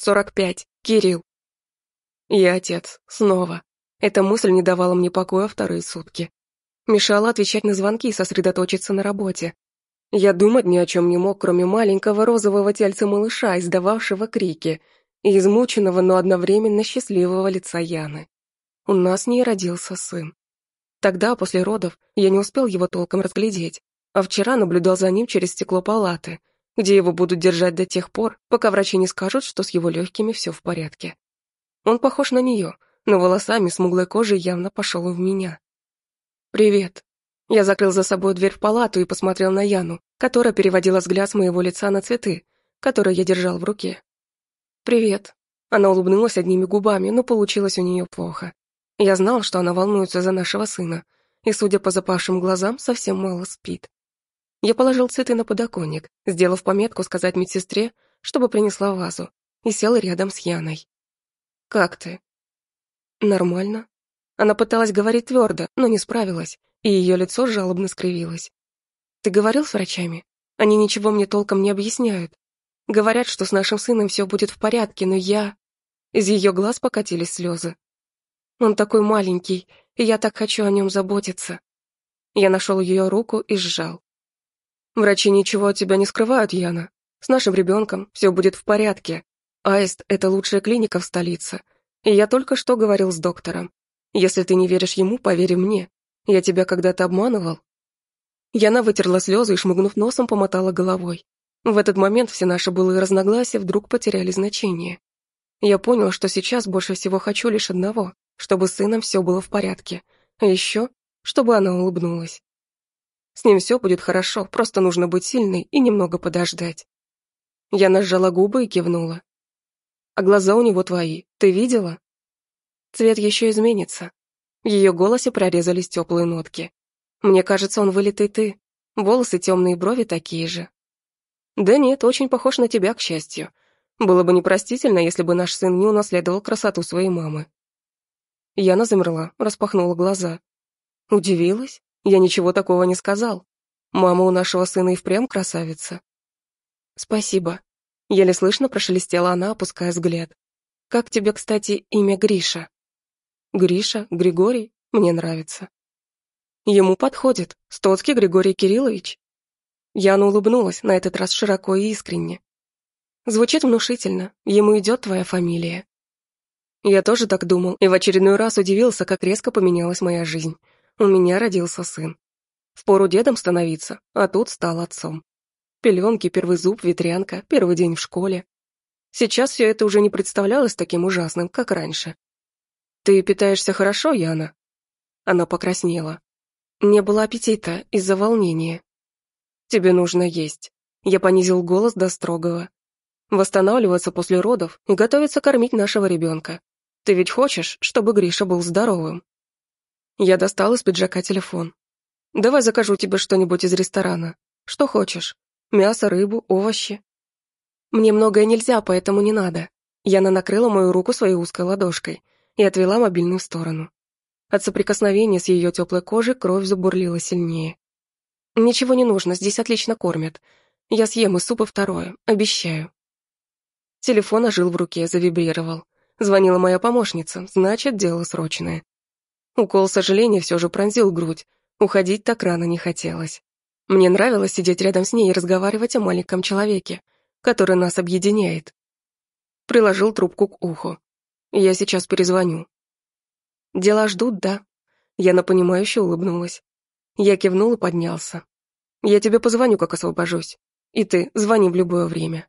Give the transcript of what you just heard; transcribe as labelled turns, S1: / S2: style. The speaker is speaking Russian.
S1: Сорок пять. Кирилл. Я отец. Снова. Эта мысль не давала мне покоя вторые сутки. Мешала отвечать на звонки и сосредоточиться на работе. Я думать ни о чем не мог, кроме маленького розового тельца малыша, издававшего крики, и измученного, но одновременно счастливого лица Яны. У нас не родился сын. Тогда, после родов, я не успел его толком разглядеть, а вчера наблюдал за ним через стекло палаты, где его будут держать до тех пор, пока врачи не скажут, что с его легкими все в порядке. Он похож на нее, но волосами смуглой кожи явно пошел в меня. «Привет». Я закрыл за собой дверь в палату и посмотрел на Яну, которая переводила взгляд с моего лица на цветы, которые я держал в руке. «Привет». Она улыбнулась одними губами, но получилось у нее плохо. Я знал, что она волнуется за нашего сына, и, судя по запавшим глазам, совсем мало спит. Я положил цветы на подоконник, сделав пометку сказать медсестре, чтобы принесла вазу, и сел рядом с Яной. «Как ты?» «Нормально». Она пыталась говорить твердо, но не справилась, и ее лицо жалобно скривилось. «Ты говорил с врачами? Они ничего мне толком не объясняют. Говорят, что с нашим сыном все будет в порядке, но я...» Из ее глаз покатились слезы. «Он такой маленький, и я так хочу о нем заботиться». Я нашел ее руку и сжал. Врачи ничего от тебя не скрывают, Яна. С нашим ребенком все будет в порядке. Аист — это лучшая клиника в столице. И я только что говорил с доктором. Если ты не веришь ему, поверь мне. Я тебя когда-то обманывал. Яна вытерла слезы и, шмыгнув носом, помотала головой. В этот момент все наши былые разногласия вдруг потеряли значение. Я понял, что сейчас больше всего хочу лишь одного, чтобы с сыном все было в порядке, а еще, чтобы она улыбнулась. С ним все будет хорошо, просто нужно быть сильной и немного подождать. Я нажала губы и кивнула. А глаза у него твои, ты видела? Цвет еще изменится. В ее голосе прорезались теплые нотки. Мне кажется, он вылитый ты. Волосы темные, брови такие же. Да нет, очень похож на тебя, к счастью. Было бы непростительно, если бы наш сын не унаследовал красоту своей мамы. Яна замерла, распахнула глаза. Удивилась? Я ничего такого не сказал. Мама у нашего сына и впрямь красавица. Спасибо. Еле слышно прошелестела она, опуская взгляд. Как тебе, кстати, имя Гриша? Гриша, Григорий, мне нравится. Ему подходит. Стоцкий Григорий Кириллович. Яна улыбнулась, на этот раз широко и искренне. Звучит внушительно. Ему идет твоя фамилия. Я тоже так думал, и в очередной раз удивился, как резко поменялась моя жизнь. У меня родился сын. Впору дедом становиться, а тут стал отцом. Пеленки, первый зуб, ветрянка, первый день в школе. Сейчас все это уже не представлялось таким ужасным, как раньше. «Ты питаешься хорошо, Яна?» Она покраснела. Не было аппетита из-за волнения. «Тебе нужно есть». Я понизил голос до строгого. «Восстанавливаться после родов и готовиться кормить нашего ребенка. Ты ведь хочешь, чтобы Гриша был здоровым?» Я достал из пиджака телефон. «Давай закажу тебе что-нибудь из ресторана. Что хочешь? Мясо, рыбу, овощи?» «Мне многое нельзя, поэтому не надо». Яна накрыла мою руку своей узкой ладошкой и отвела мобильную в сторону. От соприкосновения с ее теплой кожей кровь забурлила сильнее. «Ничего не нужно, здесь отлично кормят. Я съем и суп и второе, обещаю». Телефон ожил в руке, завибрировал. Звонила моя помощница, значит, дело срочное. Укол сожаления все же пронзил грудь. Уходить так рано не хотелось. Мне нравилось сидеть рядом с ней и разговаривать о маленьком человеке, который нас объединяет. Приложил трубку к уху. Я сейчас перезвоню. Дела ждут, да? Я напонимающе улыбнулась. Я кивнул и поднялся. Я тебе позвоню, как освобожусь. И ты звони в любое время.